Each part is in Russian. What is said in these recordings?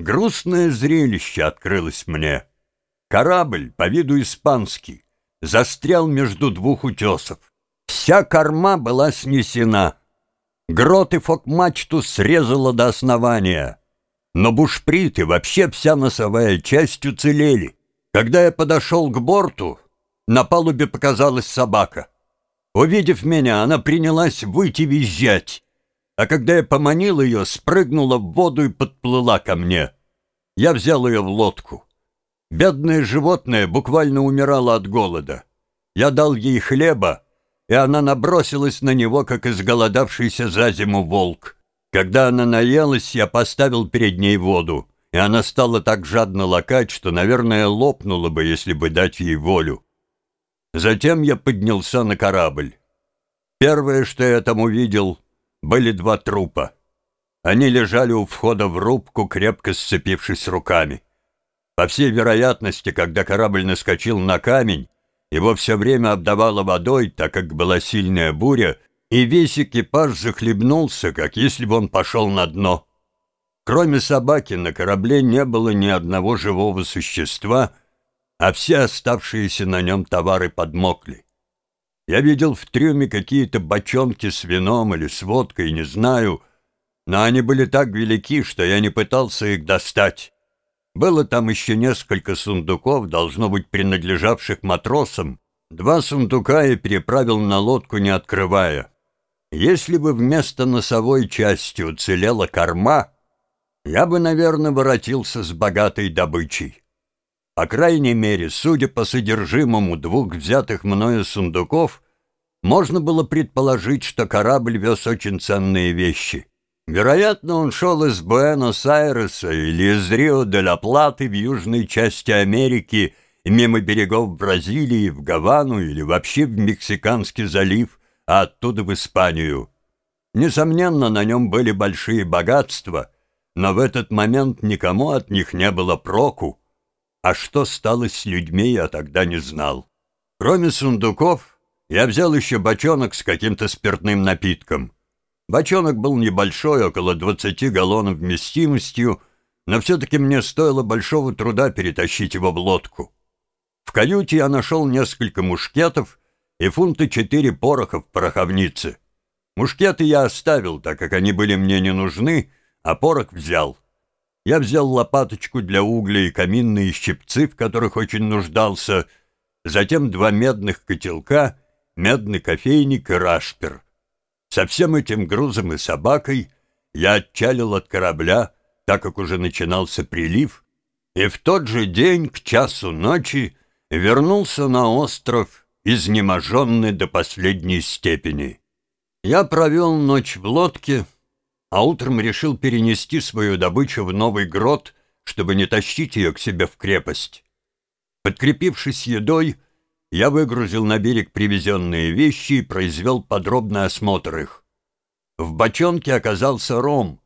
Грустное зрелище открылось мне. Корабль, по виду испанский, застрял между двух утесов. Вся корма была снесена. Грот и фок-мачту срезало до основания. Но бушприт и вообще вся носовая часть уцелели. Когда я подошел к борту, на палубе показалась собака. Увидев меня, она принялась выйти визжать. А когда я поманил ее, спрыгнула в воду и подплыла ко мне. Я взял ее в лодку. Бедное животное буквально умирало от голода. Я дал ей хлеба, и она набросилась на него, как изголодавшийся за зиму волк. Когда она наелась, я поставил перед ней воду, и она стала так жадно лакать, что, наверное, лопнула бы, если бы дать ей волю. Затем я поднялся на корабль. Первое, что я там увидел, были два трупа. Они лежали у входа в рубку, крепко сцепившись руками. По всей вероятности, когда корабль наскочил на камень, его все время обдавало водой, так как была сильная буря, и весь экипаж захлебнулся, как если бы он пошел на дно. Кроме собаки на корабле не было ни одного живого существа — а все оставшиеся на нем товары подмокли. Я видел в трюме какие-то бочонки с вином или с водкой, не знаю, но они были так велики, что я не пытался их достать. Было там еще несколько сундуков, должно быть, принадлежавших матросам. Два сундука я переправил на лодку, не открывая. Если бы вместо носовой части уцелела корма, я бы, наверное, воротился с богатой добычей. По крайней мере, судя по содержимому двух взятых мною сундуков, можно было предположить, что корабль вез очень ценные вещи. Вероятно, он шел из Буэнос-Айреса или из Рио-де-ла-Платы в южной части Америки, мимо берегов Бразилии, в Гавану или вообще в Мексиканский залив, а оттуда в Испанию. Несомненно, на нем были большие богатства, но в этот момент никому от них не было проку, а что стало с людьми, я тогда не знал. Кроме сундуков, я взял еще бочонок с каким-то спиртным напитком. Бочонок был небольшой, около 20 галлонов вместимостью, но все-таки мне стоило большого труда перетащить его в лодку. В каюте я нашел несколько мушкетов и фунты четыре пороха в пороховнице. Мушкеты я оставил, так как они были мне не нужны, а порох взял. Я взял лопаточку для угля и каминные щипцы, в которых очень нуждался, затем два медных котелка, медный кофейник и рашпер. Со всем этим грузом и собакой я отчалил от корабля, так как уже начинался прилив, и в тот же день к часу ночи вернулся на остров, изнеможенный до последней степени. Я провел ночь в лодке, а утром решил перенести свою добычу в новый грот, чтобы не тащить ее к себе в крепость. Подкрепившись едой, я выгрузил на берег привезенные вещи и произвел подробный осмотр их. В бочонке оказался ром,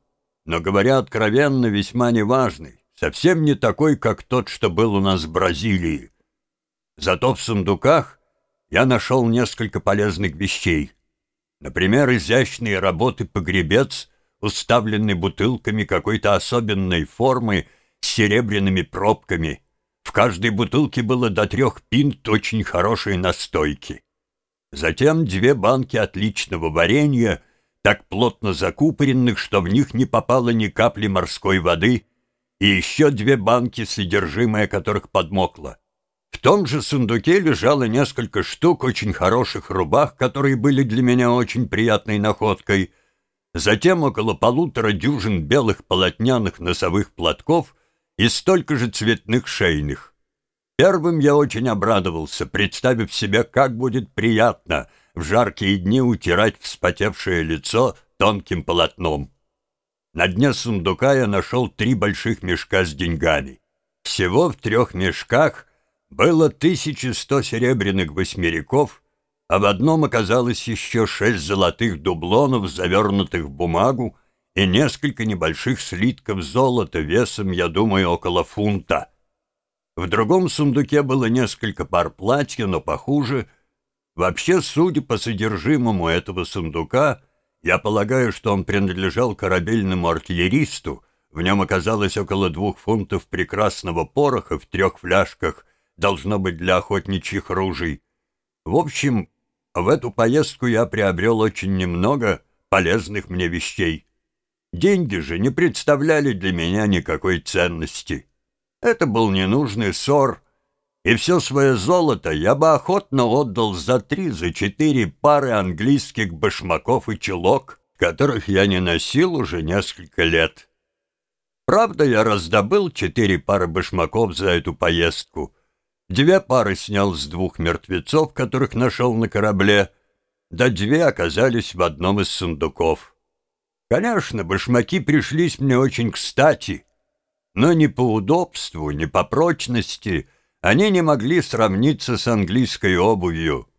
но, говоря откровенно, весьма неважный, совсем не такой, как тот, что был у нас в Бразилии. Зато в сундуках я нашел несколько полезных вещей. Например, изящные работы погребец уставленный бутылками какой-то особенной формы с серебряными пробками. В каждой бутылке было до трех пинт очень хорошей настойки. Затем две банки отличного варенья, так плотно закупоренных, что в них не попало ни капли морской воды, и еще две банки, содержимое которых подмокло. В том же сундуке лежало несколько штук очень хороших рубах, которые были для меня очень приятной находкой — затем около полутора дюжин белых полотняных носовых платков и столько же цветных шейных. Первым я очень обрадовался, представив себе, как будет приятно в жаркие дни утирать вспотевшее лицо тонким полотном. На дне сундука я нашел три больших мешка с деньгами. Всего в трех мешках было 1100 серебряных восьмериков а в одном оказалось еще шесть золотых дублонов, завернутых в бумагу, и несколько небольших слитков золота весом, я думаю, около фунта. В другом сундуке было несколько пар платья, но похуже. Вообще, судя по содержимому этого сундука, я полагаю, что он принадлежал корабельному артиллеристу, В нем оказалось около двух фунтов прекрасного пороха в трех фляжках, должно быть для охотничьих ружей. В общем, в эту поездку я приобрел очень немного полезных мне вещей. Деньги же не представляли для меня никакой ценности. Это был ненужный ссор, и все свое золото я бы охотно отдал за три, за четыре пары английских башмаков и чулок, которых я не носил уже несколько лет. Правда, я раздобыл четыре пары башмаков за эту поездку. Две пары снял с двух мертвецов, которых нашел на корабле, да две оказались в одном из сундуков. Конечно, башмаки пришлись мне очень кстати, но ни по удобству, ни по прочности они не могли сравниться с английской обувью.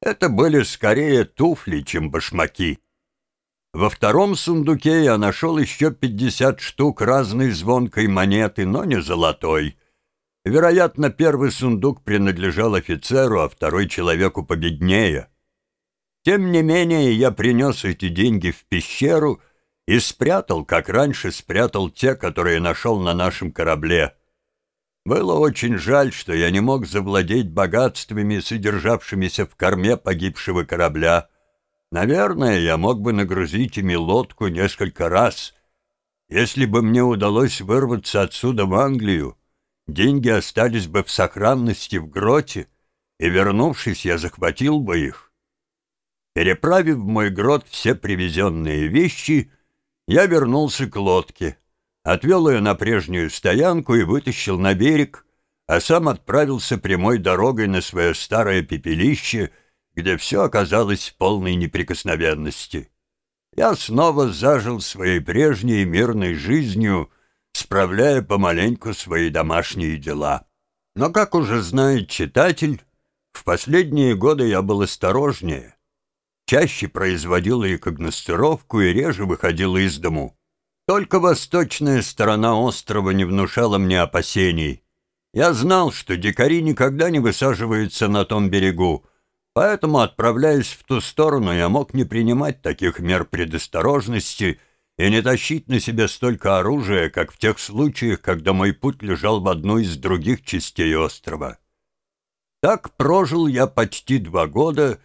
Это были скорее туфли, чем башмаки. Во втором сундуке я нашел еще пятьдесят штук разной звонкой монеты, но не золотой. Вероятно, первый сундук принадлежал офицеру, а второй человеку победнее. Тем не менее, я принес эти деньги в пещеру и спрятал, как раньше спрятал те, которые нашел на нашем корабле. Было очень жаль, что я не мог завладеть богатствами, содержавшимися в корме погибшего корабля. Наверное, я мог бы нагрузить ими лодку несколько раз. Если бы мне удалось вырваться отсюда в Англию, деньги остались бы в сохранности в гроте, и, вернувшись, я захватил бы их. Переправив в мой грот все привезенные вещи, я вернулся к лодке отвел ее на прежнюю стоянку и вытащил на берег, а сам отправился прямой дорогой на свое старое пепелище, где все оказалось в полной неприкосновенности. Я снова зажил своей прежней мирной жизнью, справляя помаленьку свои домашние дела. Но, как уже знает читатель, в последние годы я был осторожнее, чаще производил рекогностировку и реже выходил из дому. Только восточная сторона острова не внушала мне опасений. Я знал, что дикари никогда не высаживаются на том берегу, поэтому, отправляясь в ту сторону, я мог не принимать таких мер предосторожности и не тащить на себе столько оружия, как в тех случаях, когда мой путь лежал в одной из других частей острова. Так прожил я почти два года,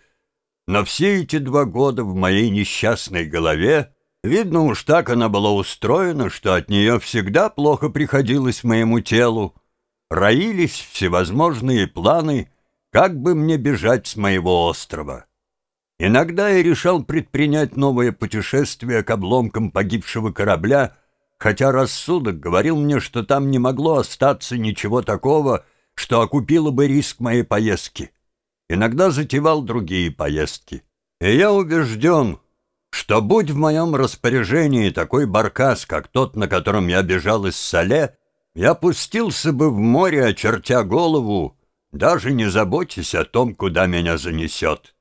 но все эти два года в моей несчастной голове Видно уж так она была устроена, что от нее всегда плохо приходилось моему телу. Роились всевозможные планы, как бы мне бежать с моего острова. Иногда я решал предпринять новое путешествие к обломкам погибшего корабля, хотя рассудок говорил мне, что там не могло остаться ничего такого, что окупило бы риск моей поездки. Иногда затевал другие поездки. И я убежден, что будь в моем распоряжении такой баркас, как тот, на котором я бежал из Сале, я пустился бы в море, очертя голову, даже не заботясь о том, куда меня занесет.